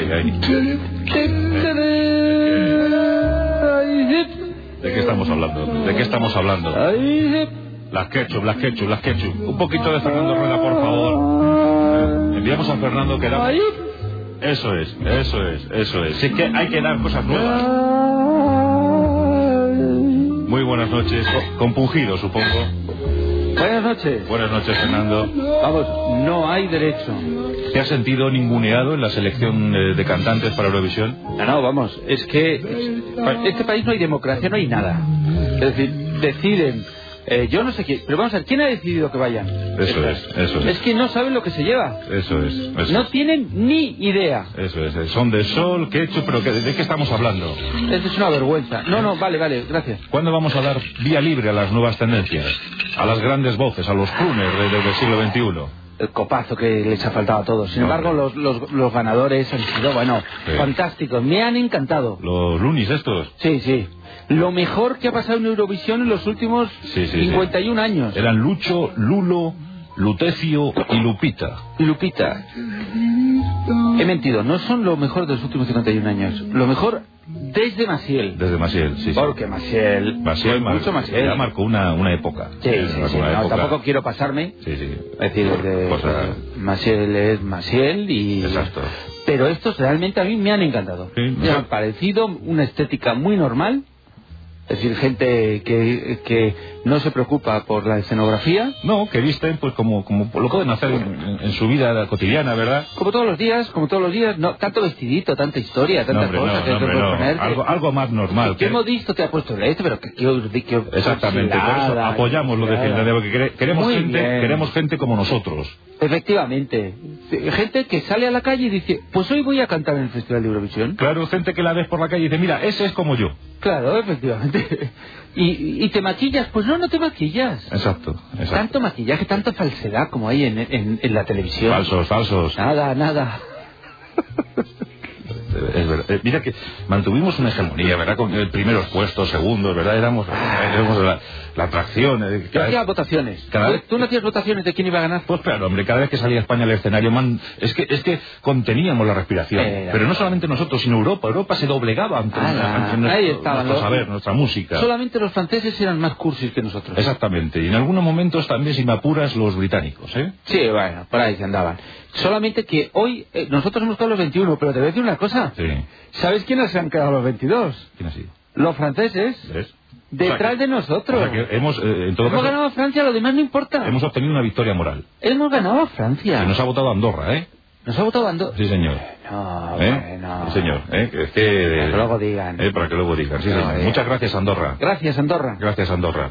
ay, ay. ¿De qué estamos hablando? ¿De qué estamos hablando? Las ketchup, las ketchup, las ketchup. Un poquito de Fernando Rueda, por favor. Enviamos a Fernando que da... Eso es, eso es, eso es. Sí que hay que dar cosas nuevas. Muy buenas noches. Compungido, supongo. Buenas noches. Buenas noches, Fernando. Vamos, no hay derecho. ¿Te has sentido ninguneado en la selección eh, de cantantes para Eurovisión? No, no, vamos, es que en este país no hay democracia, no hay nada. Es decir, deciden, eh, yo no sé quién, pero vamos a ver, ¿quién ha decidido que vayan? Eso es, eso es. Es que no saben lo que se lleva. Eso es. Eso No es. tienen ni idea. Eso es, son de sol, ketchup, pero que- ¿de qué estamos hablando? Eso es una vergüenza. No, no, vale, vale, gracias. ¿Cuándo vamos a dar vía libre a las nuevas tendencias? A las grandes voces, a los crooners de- de- del siglo XXI. El copazo que les ha faltado a todos. Sin embargo, los, los, los ganadores han sido, bueno, Sí. fantásticos. Me han encantado. Los lunis estos. Sí, sí. Lo mejor que ha pasado en Eurovisión en los últimos Sí, sí, sí. 51 años. Eran Lucho, Lulo, Lutecio y Lupita. Lupita. He mentido, no son lo mejor de los últimos 51 años. Lo mejor desde Maciel. Desde Maciel, sí. Porque Maciel. Maciel, mar- mucho Maciel. ya marcó una, una época. Sí, sí, sí. No, época. tampoco quiero pasarme. Sí, sí. Es decir, de- Cosa- Maciel es Maciel y. Exacto. Pero estos realmente a mí me han encantado. Sí, me no. han parecido una estética muy normal. Es decir, gente que, que no se preocupa por la escenografía. No, que visten pues como, como lo pueden hacer en, en su vida cotidiana, ¿verdad? Como todos los días, como todos los días, no tanto vestidito, tanta historia, No, tanta hombre, cosa no, que no, no. ponerte. Algo, algo más normal. ¿Qué que- modisto te ha puesto este? Pero que, que, que- Exactamente, por eso apoyamos lo de. Finlandia, porque quere- queremos gente, bien. queremos gente como nosotros. Efectivamente. Gente que sale a la calle y dice, pues hoy voy a cantar en el Festival de Eurovisión. Claro, gente que la ves por la calle y dice, mira, ese es como yo. Claro, efectivamente. ¿Y, y te maquillas? Pues no, no te maquillas. Exacto, exacto. Tanto maquillaje, tanta falsedad como hay en, en- en la televisión. Falsos, falsos. Nada, nada. Es verdad. Eh, mira que mantuvimos una hegemonía, ¿verdad? Con primeros puestos, segundos, ¿verdad? Éramos, éramos la, la atracción. eh, Yo cada hacía vez- votaciones. cada ¿Tú- vez- ¿Tú no hacías votaciones de quién iba a ganar? Pues claro, hombre, cada vez que salía España al escenario, man, es que es que conteníamos la respiración. Eh, Pero no solamente nosotros, sino Europa. Europa se doblegaba ante, Ah, ante nuestro, ahí estaban nuestro saber, nuestra música. Solamente los franceses eran más cursis que nosotros. Exactamente. Y en algunos momentos también, si me apuras, los británicos, ¿eh? Sí, bueno, por ahí se andaban. Solamente que hoy, eh, nosotros hemos quedado los 21, pero te voy a decir una cosa. Sí. ¿Sabes quiénes se han quedado los 22? ¿Quién ha sido? Los franceses. ¿Ves? Detrás O sea que- de nosotros. o sea que hemos, eh, en todo Hemos caso, ganado a Francia, lo demás no importa. hemos obtenido una victoria moral. Hemos ganado a Francia. Y nos ha votado Andorra, ¿eh? Nos ha votado Ando... Sí, señor. No, ¿Eh? bueno. Sí, señor. ¿eh? Que es que, Para que luego digan. ¿eh? Para que luego digan. Sí, No, señor. digan. Muchas gracias, Andorra. Gracias, Andorra. Gracias, Andorra.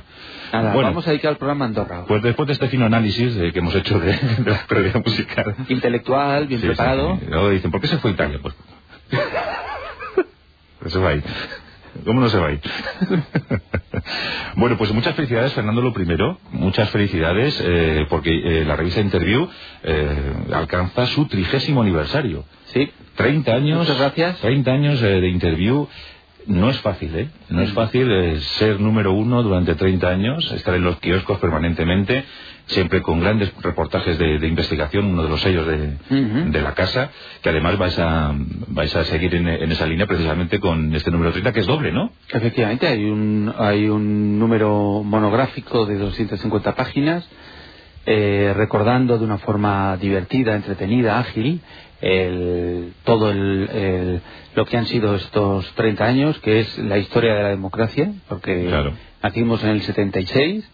Nada, Bueno. vamos a dedicar el programa Andorra. Pues después de este fino análisis eh, que hemos hecho de, de la previa musical. Intelectual, bien Sí, preparado. sí. Luego dicen, ¿por qué se fue a Italia? Pues. Se va a ir. ¿Cómo no se va a ir? bueno, pues muchas felicidades, Fernando, lo primero. Muchas felicidades, eh, porque eh, la revista Interview eh, alcanza su trigésimo aniversario. Sí. 30 años. Muchas gracias. 30 años eh, de Interview. No es fácil, ¿eh? No es fácil eh, ser número uno durante 30 años, estar en los kioscos permanentemente, siempre con grandes reportajes de, de investigación, uno de los sellos de, de la casa, que además vais a, vais a seguir en, en esa línea precisamente con este número 30, que es doble, ¿no? Efectivamente, hay un, hay un número monográfico de 250 páginas, eh, recordando de una forma divertida, entretenida, ágil, el- todo el, el- lo que han sido estos 30 años, que es la historia de la democracia, porque Claro. nacimos en el 76.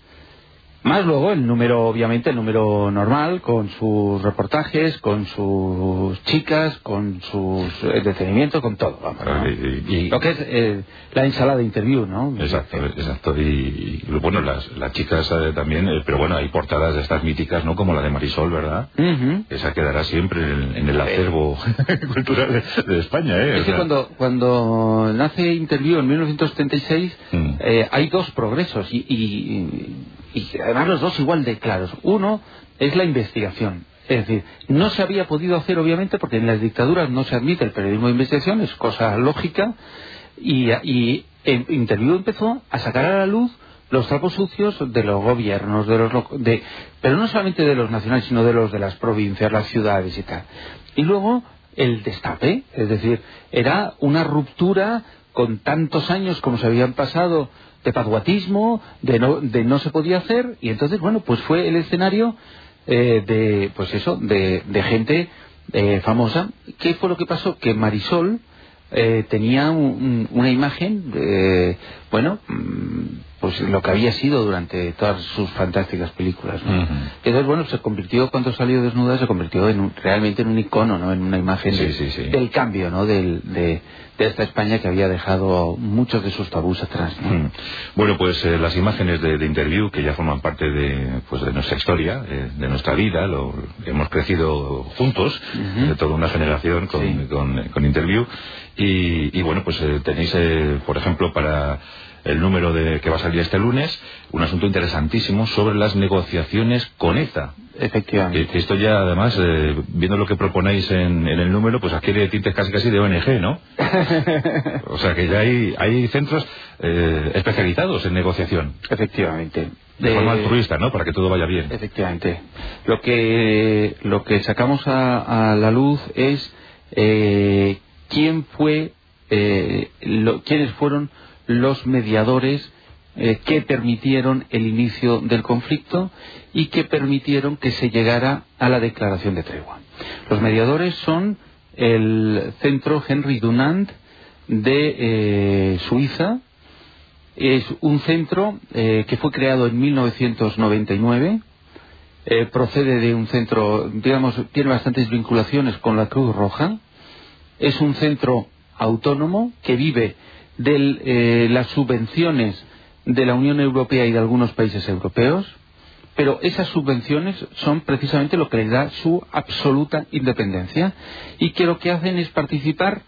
Más luego el número, obviamente, el número normal, con sus reportajes, con sus chicas, con sus eh, detenimientos, con todo. Vamos, ¿no? Y- y- y- Lo que es eh, la ensalada de interview, ¿no? Exacto, exacto. Y, bueno, las, las chicas eh, también, eh, pero bueno, hay portadas de estas míticas, ¿no? Como la de Marisol, ¿verdad? Esa quedará siempre en, en el acervo cultural de, de España, ¿eh? O Es que cuando, cuando nace Interview en 1976, Mm. eh, hay dos progresos y, y- además los dos igual de claros. Uno es la investigación. Es decir, no se había podido hacer obviamente porque en las dictaduras no se admite el periodismo de investigación, es cosa lógica, y, y empezó a sacar a la luz los trapos sucios de los gobiernos, de los lo- de, pero no solamente de los nacionales, sino de los de las provincias, las ciudades y tal. Y luego el destape. Es decir, era una ruptura con tantos años como se habían pasado de paduatismo, de no, de no se podía hacer, y entonces, bueno, pues fue el escenario eh, de, pues eso, de, gente eh, famosa. ¿Qué fue lo que pasó? Que Marisol eh, tenía una imagen, de, bueno, mm, pues lo que había sido durante todas sus fantásticas películas. Entonces, bueno, se convirtió, cuando salió desnuda, se convirtió en realmente en un icono, ¿no? En una imagen del cambio, ¿no? Del, de, de esta España que había dejado muchos de sus tabús atrás. Bueno, pues eh, las imágenes de, de, interview que ya forman parte de, pues, de nuestra historia, eh, de nuestra vida, lo, hemos crecido juntos, de toda una generación con, con, con interview, y, y, bueno, pues eh, tenéis, por ejemplo, para el número de que va a salir este lunes, un asunto interesantísimo sobre las negociaciones con ETA. Efectivamente. esto ya, además, eh, viendo lo que proponéis en, el número, pues adquiere tintes casi casi de ONG, ¿no? o sea que ya hay, hay centros eh, especializados en negociación. Efectivamente. De, forma altruista, ¿no? Para que todo vaya bien. Efectivamente. Lo que, lo que sacamos a, la luz es eh, quién fue, lo, quiénes fueron los mediadores eh, que permitieron el inicio del conflicto y que permitieron que se llegara a la declaración de tregua. Los mediadores son el centro Henry Dunant de eh, Suiza. Es un centro eh, que fue creado en 1999. procede de un centro, digamos, tiene bastantes vinculaciones con la Cruz Roja. Es un centro autónomo que vive de eh, las subvenciones de la Unión Europea y de algunos países europeos, pero esas subvenciones son precisamente lo que les da su absoluta independencia y que lo que hacen es participar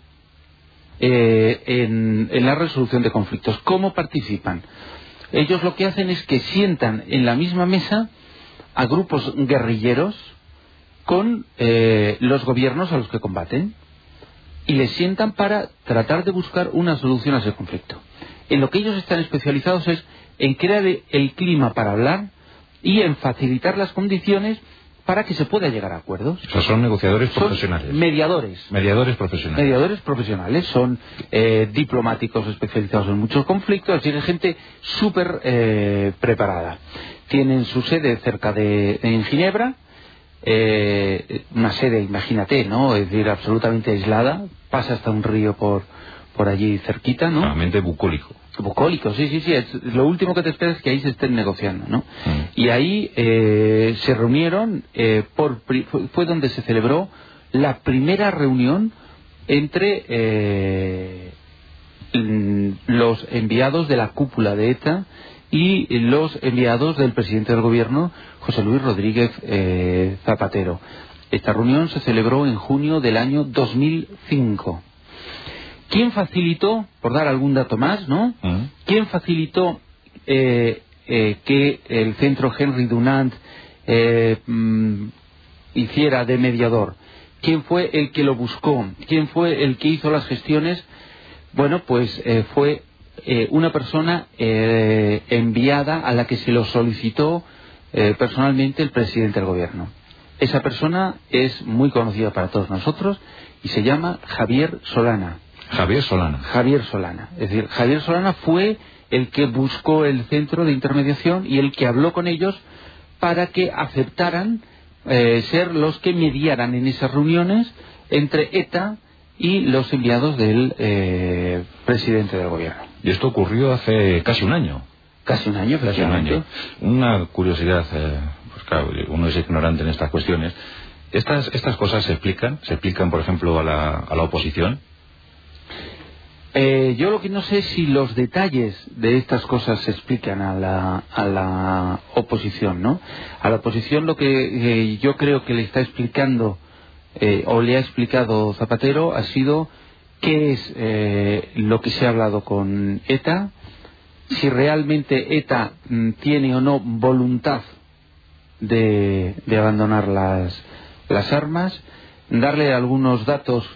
eh, en, la resolución de conflictos. ¿Cómo participan? Ellos lo que hacen es que sientan en la misma mesa a grupos guerrilleros con eh, los gobiernos a los que combaten y les sientan para tratar de buscar una solución a ese conflicto. En lo que ellos están especializados es en crear el clima para hablar y en facilitar las condiciones para que se pueda llegar a acuerdos. O sea, son negociadores profesionales. Mediadores. Mediadores profesionales. Mediadores profesionales. Son eh, diplomáticos especializados en muchos conflictos, es decir, gente súper eh, preparada. Tienen su sede cerca de en Ginebra, eh, una sede, imagínate, ¿no? Es decir, absolutamente aislada, pasa hasta un río por, por allí cerquita, ¿no? Realmente bucólico. Bucólico, sí, sí, sí. Es, lo último que te esperas es que ahí se estén negociando, ¿no? Mm. Y ahí eh, se reunieron, eh, por, fue donde se celebró la primera reunión entre eh, los enviados de la cúpula de ETA y los enviados del presidente del gobierno, José Luis Rodríguez eh, Zapatero. Esta reunión se celebró en junio del año 2005. ¿Quién facilitó, por dar algún dato más, ¿no? Mm. ¿Quién facilitó eh, eh, que el centro Henry Dunant mm, hiciera de mediador? ¿Quién fue el que lo buscó? ¿Quién fue el que hizo las gestiones? Bueno, pues fue eh, una persona eh, enviada a la que se lo solicitó eh, personalmente el presidente del gobierno. Esa persona es muy conocida para todos nosotros y se llama Javier Solana. Javier Solana. Javier Solana. Es decir, Javier Solana fue el que buscó el centro de intermediación y el que habló con ellos para que aceptaran ser los que mediaran en esas reuniones entre ETA y los enviados del presidente del gobierno. Y esto ocurrió hace casi un año. Casi un año, casi un año. Una curiosidad, eh, pues claro, uno es ignorante en estas cuestiones. ¿Estas, estas cosas se explican? ¿Se explican, por ejemplo, a la, a la oposición? Eh, yo lo que no sé es si los detalles de estas cosas se explican a la, a la oposición, ¿no? A la oposición lo que eh, yo creo que le está explicando o le ha explicado Zapatero ha sido qué es eh, lo que se ha hablado con ETA, si realmente ETA mm, tiene o no voluntad de, abandonar las, las armas, darle algunos datos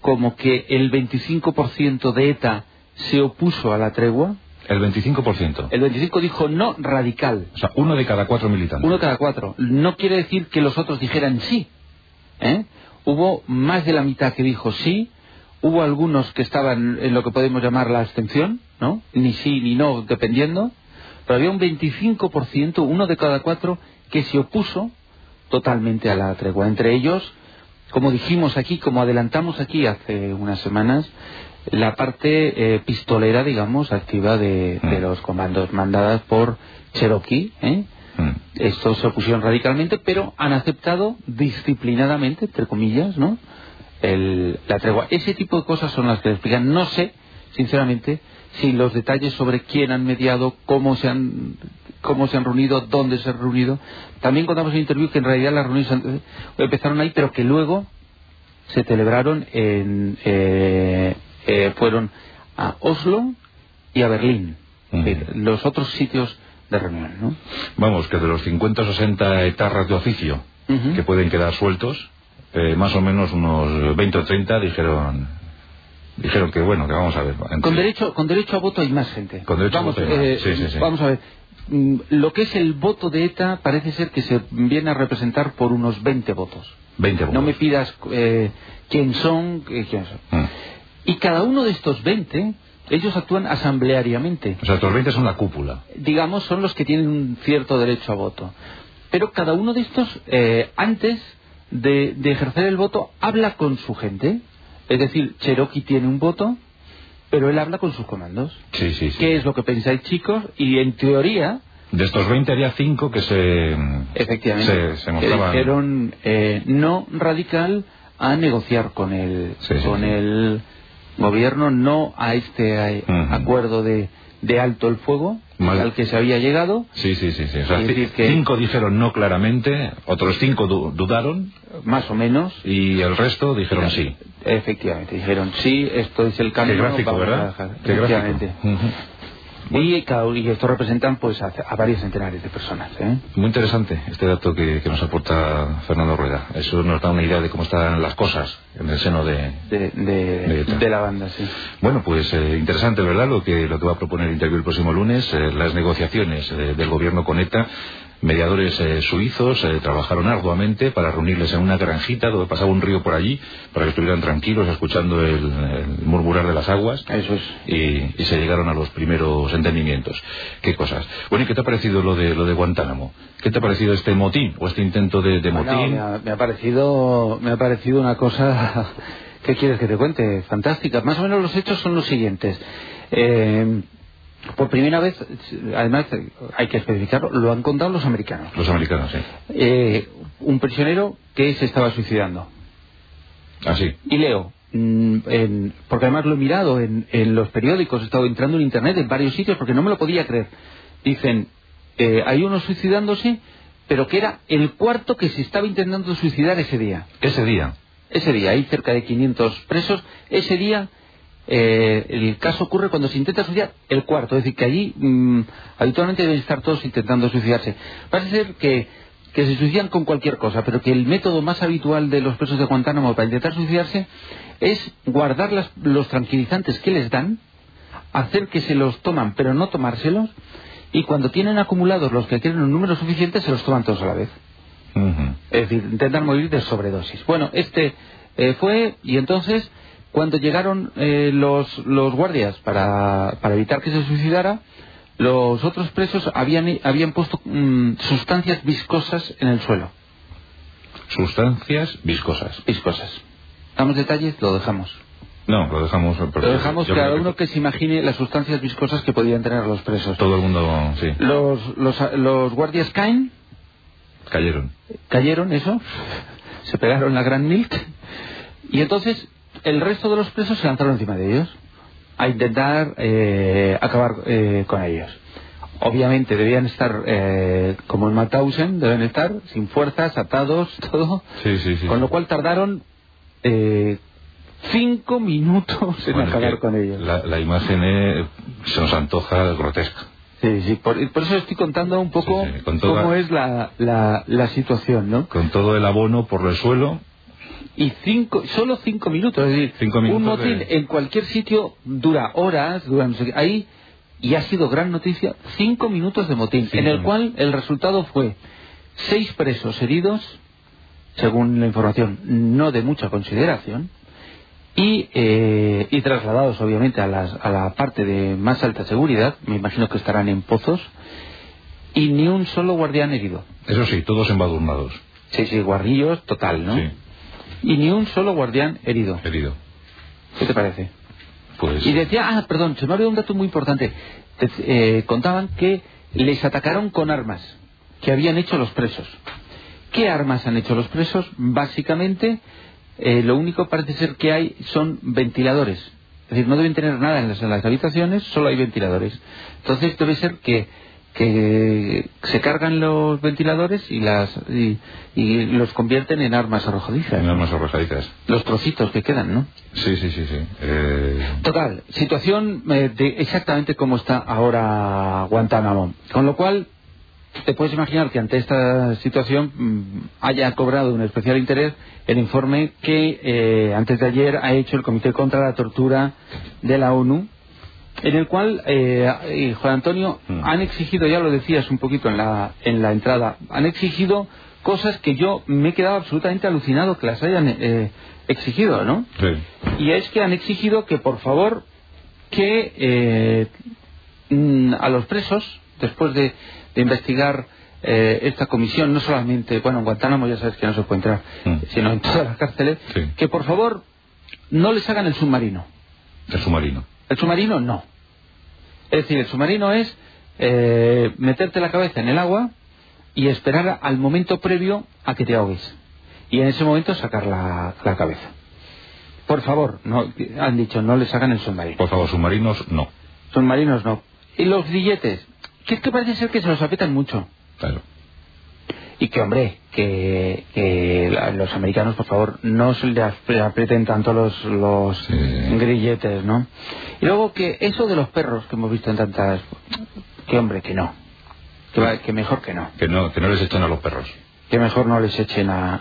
como que el 25% de ETA se opuso a la tregua. El 25%. El 25% dijo no radical. O sea, uno de cada cuatro militantes. Uno de cada cuatro. No quiere decir que los otros dijeran sí. ¿eh? Hubo más de la mitad que dijo sí, hubo algunos que estaban en lo que podemos llamar la abstención, ¿no? Ni sí ni no, dependiendo, pero había un 25%, uno de cada cuatro, que se opuso totalmente a la tregua. Entre ellos, como dijimos aquí, como adelantamos aquí hace unas semanas, la parte eh, pistolera, digamos, activa de, Mm. los comandos mandadas por Cherokee. ¿eh? Estos se opusieron radicalmente, pero han aceptado disciplinadamente, entre comillas, ¿no? El- la tregua. Ese tipo de cosas son las que explican. No sé, sinceramente, si los detalles sobre quién han mediado, cómo se han cómo se han reunido, dónde se han reunido. También contamos en el interview que en realidad las reuniones empezaron ahí, pero que luego se celebraron en eh, eh, fueron a Oslo y a Berlín, los otros sitios de reunión, ¿no? Vamos, que de los 50 o 60 etarras de oficio Ujú. que pueden quedar sueltos, eh, más o menos unos 20 o 30 dijeron dijeron que bueno, que vamos a ver. entre- Con derecho, con derecho a voto hay más gente. Con derecho a vamos, voto hay más. eh, Sí, sí, sí. Vamos a ver. Mm, Lo que es el voto de ETA parece ser que se viene a representar por unos 20 votos. 20 votos. No me pidas eh, quién son, eh, quién son. Mm. Y cada uno de estos 20, ellos actúan asambleariamente. O sea, estos 20 son la cúpula. digamos, son los que tienen un cierto derecho a voto. Pero cada uno de estos, eh, antes de, de ejercer el voto, habla con su gente. Es decir, Cherokee tiene un voto, pero él habla con sus comandos. Sí, sí, sí. ¿Qué es lo que pensáis, chicos? Y en teoría, De estos 20 había 5 que se... efectivamente, Se, se que mostraban... dijeron eh, no radical a negociar con el, Sí, sí, con sí. el gobierno, no a este eh, acuerdo de, de alto el fuego Mal. al que se había llegado. Sí, sí, sí. sí. O sea, decir, ci- que- cinco dijeron no claramente, otros cinco du- dudaron más o menos. y el resto dijeron sí. Efectivamente, dijeron sí, esto es el camino. Qué gráfico, ¿verdad? dejar". Qué. Y, y esto representan pues a, a varios centenares de personas. ¿eh? Muy interesante este dato que, que nos aporta Fernando Rueda. Eso nos da una idea de cómo están las cosas en el seno de... De, la banda, sí. Bueno, pues eh, interesante, ¿verdad? Lo que, lo que va a proponer el interview el próximo lunes, eh, las negociaciones del gobierno con ETA. Mediadores eh, suizos eh, trabajaron arduamente para reunirles en una granjita donde pasaba un río por allí, para que estuvieran tranquilos escuchando el, el murmurar de las aguas. Eso es. y, y se llegaron a los primeros entendimientos. ¿Qué cosas? Bueno, ¿y qué te ha parecido lo de, lo de Guantánamo? ¿Qué te ha parecido este motín o este intento de, de Bueno, motín? me, ha, me ha parecido me ha parecido una cosa ¿qué quieres que te cuente? fantástica más o menos los hechos son los siguientes Eh, por primera vez además hay que especificarlo lo han contado los americanos Los americanos, sí. Eh, un prisionero que se estaba suicidando Así. y leo mm, en- porque además lo he mirado en, en los periódicos he estado entrando en internet en varios sitios porque no me lo podía creer dicen eh, hay uno suicidándose pero que era el cuarto que se estaba intentando suicidar ese día Ese día. ese día hay cerca de 500 presos ese día eh, el caso ocurre cuando se intenta suicidar el cuarto es decir que allí mm, habitualmente deben estar todos intentando suicidarse parece ser que que se suicidan con cualquier cosa, pero que el método más habitual de los presos de Guantánamo para intentar suicidarse es guardar las- los tranquilizantes que les dan, hacer que se los toman, pero no tomárselos, y cuando tienen acumulados los que quieren un número suficiente, se los toman todos a la vez. Es decir, intentan morir de sobredosis. Bueno, este eh, fue, y entonces, cuando llegaron eh, los, los guardias para, para evitar que se suicidara, los otros presos habían, habían puesto mm, sustancias viscosas en el suelo. Sustancias viscosas. Viscosas. ¿Damos detalles? Lo dejamos. No, lo dejamos. Lo dejamos cada que uno que se imagine las sustancias viscosas que podían tener los presos. Todo el mundo, sí, Los, los, los guardias caen, cayeron. cayeron, eso, se pegaron la Grand Milk, y entonces el resto de los presos se lanzaron encima de ellos a intentar eh, acabar eh, con ellos. Obviamente debían estar, eh, como en Mauthausen, deben estar sin fuerzas, atados, todo, Sí, sí, sí. con lo cual tardaron eh, cinco minutos en Bueno, es acabar con ellos. La, la imagen eh, se nos antoja grotesca. Sí, sí, por, por eso estoy contando un poco Sí, sí, con toda- cómo es la, la, la situación, ¿no? Con todo el abono por el suelo. Y cinco, solo cinco minutos. Es decir, Cinco minutos un motín de- en cualquier sitio dura horas, dura no sé qué. Ahí, y ha sido gran noticia, cinco minutos de motín, en el cual el resultado fue seis presos heridos según la información, no de mucha consideración, y, eh, y trasladados obviamente a, a la parte de más alta seguridad, me imagino que estarán en pozos, y ni un solo guardián herido. Eso sí, todos embadurnados. Sí, sí, guarrillos total, ¿no? Sí. Y ni un solo guardián herido. Herido. ¿Qué te parece? Pues... Y decía, ah, perdón, se me ha olvidado un dato muy importante. Eh, contaban que les atacaron con armas que habían hecho los presos. ¿Qué armas han hecho los presos? Básicamente, eh, lo único parece ser que hay son ventiladores. Es decir, no deben tener nada en las, en las habitaciones, solo hay ventiladores. Entonces debe ser que que se cargan los ventiladores y las y, los convierten en armas arrojadizas. En armas arrojadizas. Los trocitos que quedan, ¿no? Sí, sí, sí, sí. Eh, Total, situación eh, de exactamente como está ahora Guantánamo. Con lo cual, te puedes imaginar que ante esta situación mm, haya cobrado un especial interés el informe que eh, antes de ayer ha hecho el Comité contra la Tortura de la ONU en el cual, eh, Juan Antonio, mm. han exigido, ya lo decías un poquito en la, en la entrada, han exigido cosas que yo me he quedado absolutamente alucinado que las hayan eh, exigido, ¿no? Sí. Y es que han exigido que, por favor, que eh, mm, a los presos, después de, investigar eh, esta comisión, no solamente, bueno, en Guantánamo ya sabes que no se puede entrar, mm. sino en todas las cárceles, que por favor no les hagan el submarino. El submarino. El submarino no. Es decir, el submarino es eh, meterte la cabeza en el agua y esperar al momento previo a que te ahogues. Y en ese momento sacar la, cabeza. Por favor, no, han dicho, no les hagan el submarino. Por favor, submarinos no. Submarinos no. Y los grilletes, que es que parece ser que se los aprietan mucho. Claro y que hombre que, los americanos por favor no se le aprieten tanto los, los grilletes no y luego que eso de los perros que hemos visto en tantas que hombre que no. Que, mejor que no. Que no que no les echen a los perros. Que mejor no les echen a,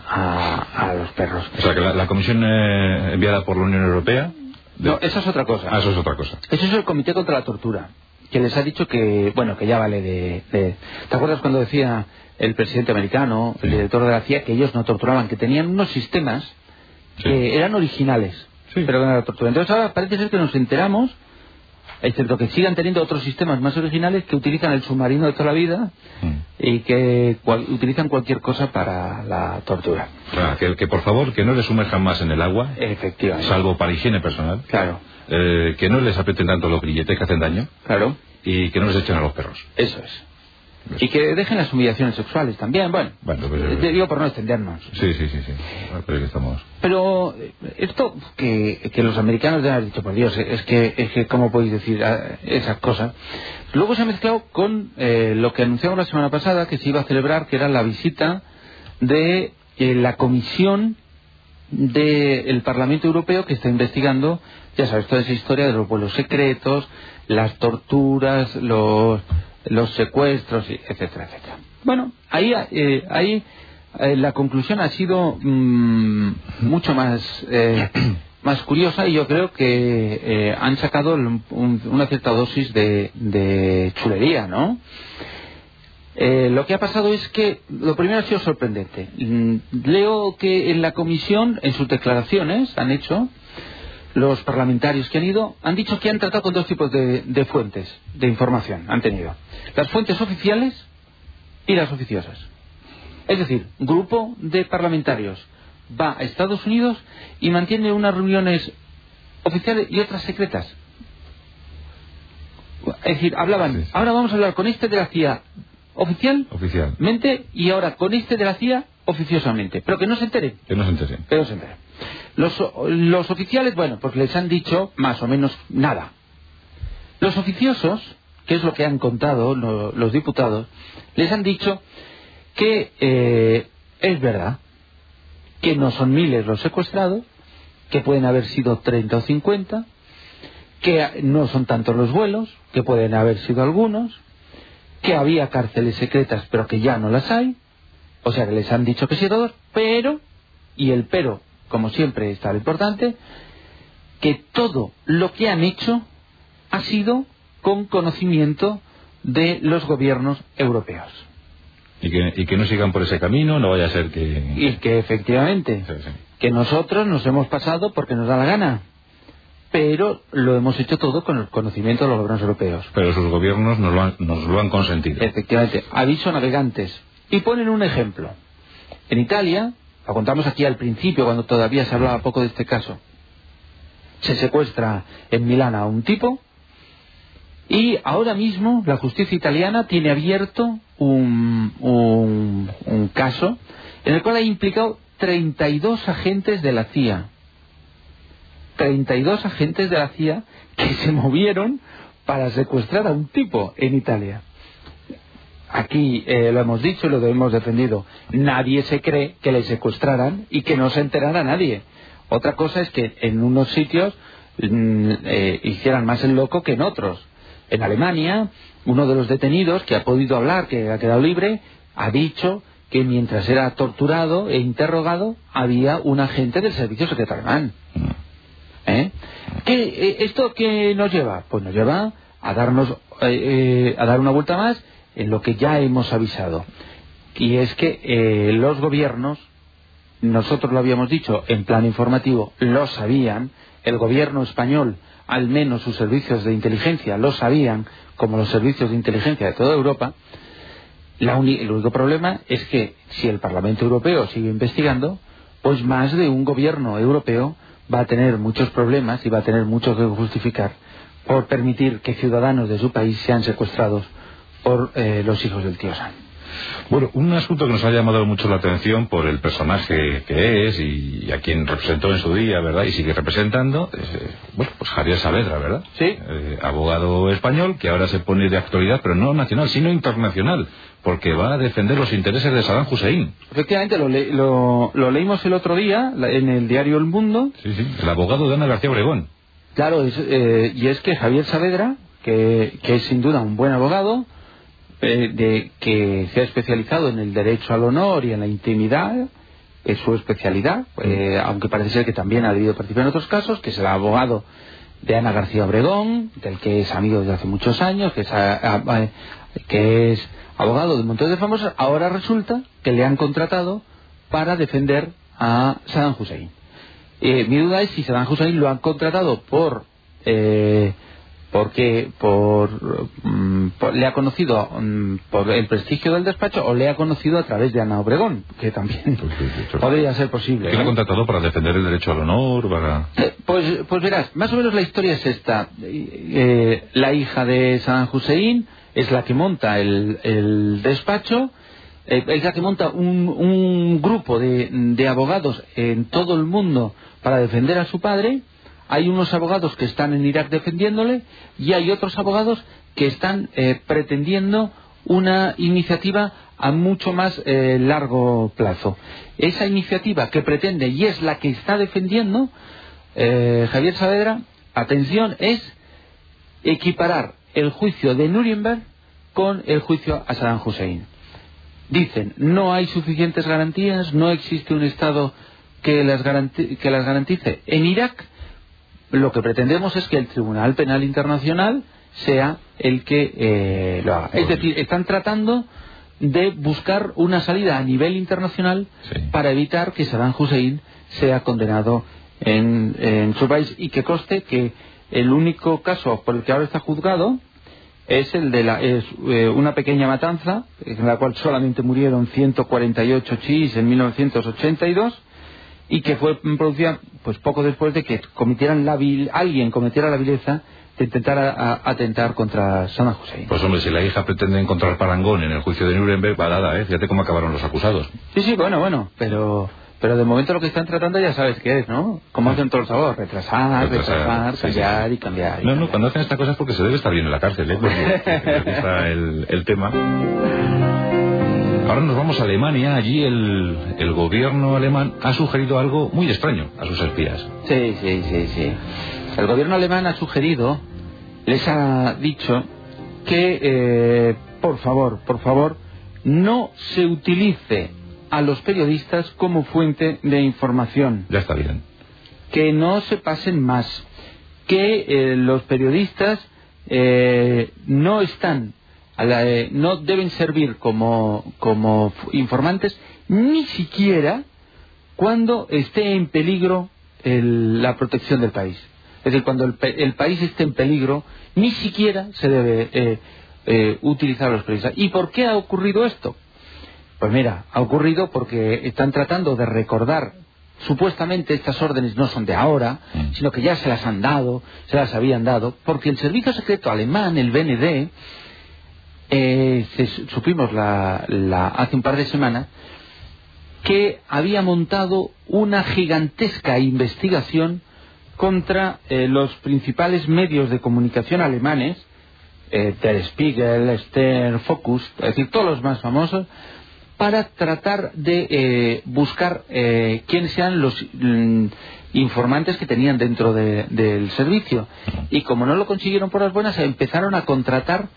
a, los perros. O sea que la, comisión eh, enviada por la Unión Europea no eso es otra cosa. Ah, eso es otra cosa. Eso es el comité contra la tortura que les ha dicho que bueno que ya vale de, de... te acuerdas cuando decía el presidente americano, el director de la CIA, que ellos no torturaban, que tenían unos sistemas que eran originales, pero que no tortura. Entonces ahora parece ser que nos enteramos, excepto que sigan teniendo otros sistemas más originales que utilizan el submarino de toda la vida mm. y que utilizan cualquier cosa para la tortura. que, por favor, que no les sumerjan más en el agua, Efectivamente. salvo para higiene personal. Claro. Eh, que no les aprieten tanto los grilletes que hacen daño. Claro. Y que no les echen a los perros. Eso es. Y que dejen las humillaciones sexuales también, bueno, bueno digo por no extendernos. Sí, sí, sí, sí. Pero, estamos... pero eh, esto que, que los americanos ya han dicho, por Dios, es que, es que ¿cómo podéis decir ah, esas cosas? Luego se ha mezclado con eh, lo que anunciamos la semana pasada, que se iba a celebrar, que era la visita de eh, la comisión del Parlamento Europeo que está investigando, ya sabes, toda esa historia de los vuelos secretos, las torturas, los los secuestros, etcétera, etcétera. Bueno, ahí, eh, ahí eh, la conclusión ha sido mm, mucho más, eh, más curiosa y yo creo que han sacado una cierta dosis de, de chulería, ¿no? lo que ha pasado es que lo primero ha sido sorprendente. Mm, leo que en la comisión, en sus declaraciones, han hecho, los parlamentarios que han ido han dicho que han tratado con dos tipos de, fuentes de información. Han tenido las fuentes oficiales y las oficiosas. Es decir, grupo de parlamentarios va a Estados Unidos y mantiene unas reuniones oficiales y otras secretas. Es decir, hablaban, ahora vamos a hablar con este de la CIA oficial, oficialmente y ahora con este de la CIA oficiosamente. Pero que no se enteren. Que no se enteren. Pero se enteren. Los, oficiales, bueno, pues les han dicho más o menos nada. Los oficiosos, que es lo que han contado los diputados, les han dicho que eh, es verdad, que no son miles los secuestrados, que pueden haber sido 30 o 50, que no son tantos los vuelos, que pueden haber sido algunos, que había cárceles secretas pero que ya no las hay, o sea que les han dicho que sí todos, pero, y el pero como siempre está lo importante, que todo lo que han hecho ha sido con conocimiento de los gobiernos europeos. Y que, y que no sigan por ese camino, no vaya a ser que... Y que efectivamente, que nosotros nos hemos pasado porque nos da la gana pero lo hemos hecho todo con el conocimiento de los gobiernos europeos. Pero sus gobiernos nos lo han, nos lo han consentido. Efectivamente, aviso navegantes. Y ponen un ejemplo. En Italia, lo contamos aquí al principio, cuando todavía se hablaba poco de este caso, se secuestra en Milán a un tipo y ahora mismo la justicia italiana tiene abierto un, un, un caso en el cual ha implicado 32 agentes de la CIA 32 agentes de la CIA que se movieron para secuestrar a un tipo en Italia. Aquí eh, lo hemos dicho y lo hemos defendido. Nadie se cree que le secuestraran y que no se enterara nadie. Otra cosa es que en unos sitios mm, eh, hicieran más el loco que en otros. En Alemania, uno de los detenidos que ha podido hablar, que ha quedado libre, ha dicho que mientras era torturado e interrogado había un agente del servicio secreto alemán. ¿Eh? ¿Qué, eh, ¿Esto qué nos lleva? Pues nos lleva a darnos eh, a dar una vuelta más en lo que ya hemos avisado. Y es que los gobiernos, nosotros lo habíamos dicho en plan informativo, lo sabían, el gobierno español, al menos sus servicios de inteligencia, lo sabían, como los servicios de inteligencia de toda Europa. el único problema es que si el Parlamento Europeo sigue investigando, pues más de un gobierno europeo va a tener muchos problemas y va a tener mucho que justificar por permitir que ciudadanos de su país sean secuestrados por eh, los hijos del tío Sam. Bueno, un asunto que nos ha llamado mucho la atención por el personaje que es y a quien representó en su día, ¿verdad? Y sigue representando, eh, bueno, pues Javier Saavedra, ¿verdad? Sí. Eh, abogado español que ahora se pone de actualidad, pero no nacional, sino internacional, porque va a defender los intereses de Saddam Hussein. Efectivamente, lo, lo, leímos el otro día en el diario El Mundo. Sí, sí, el abogado de Ana García Obregón. Claro, eh, y es que Javier Saavedra, que, que es sin duda un buen abogado, eh, de que se ha especializado en el derecho al honor y en la intimidad, es su especialidad, eh, aunque parece ser que también ha debido participar en otros casos, que es el abogado de Ana García Obregón, del que es amigo desde hace muchos años, que es, que es abogado de un montón de famosos, ahora resulta que le han contratado para defender a Saddam Hussein. Eh, mi duda es si Saddam Hussein lo han contratado por porque mm, por, le ha conocido mm, por el prestigio del despacho o le ha conocido a través de Ana Obregón, que también pues podría ser posible. ¿Qué le ha contratado para defender el derecho al honor? Para... Eh, pues, pues verás, más o menos la historia es esta. Eh, la hija de San Hussein es la que monta el, despacho, eh, es la que monta un, un grupo de, de abogados en todo el mundo para defender a su padre hay unos abogados que están en Irak defendiéndole y hay otros abogados que están eh, pretendiendo una iniciativa a mucho más eh, largo plazo. Esa iniciativa que pretende y es la que está defendiendo eh, Javier Saavedra, atención, es equiparar el juicio de Nuremberg con el juicio a Saddam Hussein. Dicen, no hay suficientes garantías, no existe un Estado que las, que las garantice. En Irak lo que pretendemos es que el Tribunal Penal Internacional sea el que eh, lo haga. Es decir, están tratando de buscar una salida a nivel internacional para evitar que Saddam Hussein sea condenado en, su país. Y que coste que el único caso por el que ahora está juzgado es el de la, es, eh, una pequeña matanza en la cual solamente murieron 148 chiíes en 1982 y que fue producida pues poco después de que cometieran la alguien cometiera la vileza de intentar atentar contra Saddam Hussein. Pues hombre, si la hija pretende encontrar parangón en el juicio de Nuremberg, va dada, ¿eh? Fíjate cómo acabaron los acusados. Sí, sí, bueno, bueno, pero... Pero de momento lo que están tratando ya sabes qué es, ¿no? Como hacen todos los abogados, retrasar, retrasar, cambiar y cambiar. no, no, cuando hacen estas cosas porque se debe estar bien en la cárcel, ¿eh? Porque está el, el tema. Ahora nos vamos a Alemania. Allí el, el, gobierno alemán ha sugerido algo muy extraño a sus espías. Sí, sí, sí, sí. El gobierno alemán ha sugerido, les ha dicho que, eh, por favor, por favor, no se utilice a los periodistas como fuente de información. Ya está bien. Que no se pasen más. Que eh, los periodistas eh, no están no deben servir como, como informantes ni siquiera cuando esté en peligro la protección del país. Es decir, cuando el, país esté en peligro, ni siquiera se debe eh, eh, utilizar los periodistas. ¿Y por qué ha ocurrido esto? Pues mira, ha ocurrido porque están tratando de recordar, supuestamente estas órdenes no son de ahora, mm. sino que ya se las han dado, se las habían dado, porque el servicio secreto alemán, el BND, eh, supimos hace un par de semanas, que había montado una gigantesca investigación contra eh, los principales medios de comunicación alemanes, eh, Der Spiegel, Stern, Focus, es decir, todos los más famosos, para tratar de eh, buscar quiénes sean los mm, informantes que tenían dentro del servicio. Y como no lo consiguieron por las buenas, empezaron a contratar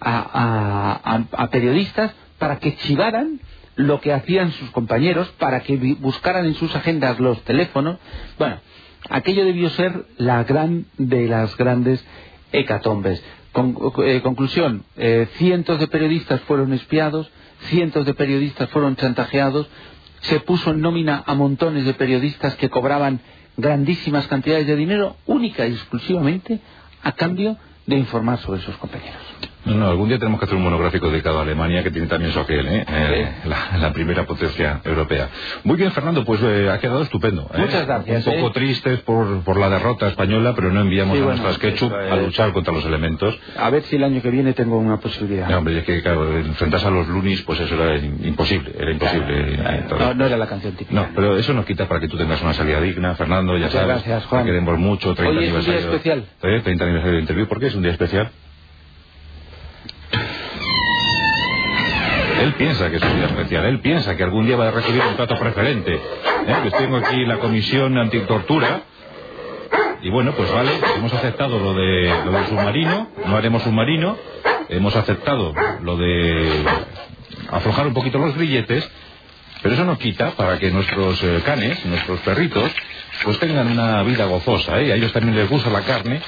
a periodistas para que chivaran lo que hacían sus compañeros para que buscaran en sus agendas los teléfonos. Bueno, aquello debió ser la gran de las grandes hecatombes. Eh, conclusión, eh, cientos de periodistas fueron espiados, cientos de periodistas fueron chantajeados, se puso en nómina a montones de periodistas que cobraban grandísimas cantidades de dinero única y exclusivamente a cambio de informar sobre sus compañeros. No, no, algún día tenemos que hacer un monográfico dedicado a Alemania, que tiene también su aquel, ¿eh? eh la, primera potencia europea. Muy bien, Fernando, pues eh, ha quedado estupendo. ¿eh? Muchas gracias. Un poco tristes por, por la derrota española, pero no enviamos a nuestras ketchup a luchar contra los elementos. A ver si el año que viene tengo una posibilidad. No, hombre, es que claro, enfrentarse a los lunis, pues eso era imposible, era imposible. no, era la canción típica. No, pero eso nos quita para que tú tengas una salida digna, Fernando, ya sabes. Gracias, Juan. queremos mucho, 30 Hoy es un día especial. 30 aniversario de interview, ¿por qué es un día especial? Él piensa que es un día especial, él piensa que algún día va a recibir un trato preferente. ¿eh? tengo aquí la comisión antitortura. Y bueno, pues vale, hemos aceptado lo, de, lo submarino, no haremos submarino, hemos aceptado lo de aflojar un poquito los grilletes, pero eso no quita para que nuestros eh, canes, nuestros perritos, pues tengan una vida gozosa, ¿eh? a ellos también les gusta la carne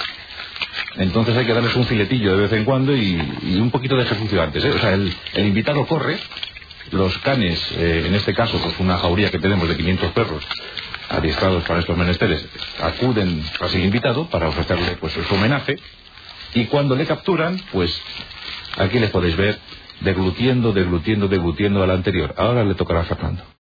entonces hay que darles un filetillo de vez en cuando y, un poquito de ejercicio antes. ¿eh? O sea, el, invitado corre, los canes, eh, en este caso, pues una jauría que tenemos de 500 perros adiestrados para estos menesteres, acuden tras el invitado para ofrecerle pues su homenaje y cuando le capturan, pues aquí les podéis ver deglutiendo, deglutiendo, deglutiendo al anterior. Ahora le tocará a Fernando.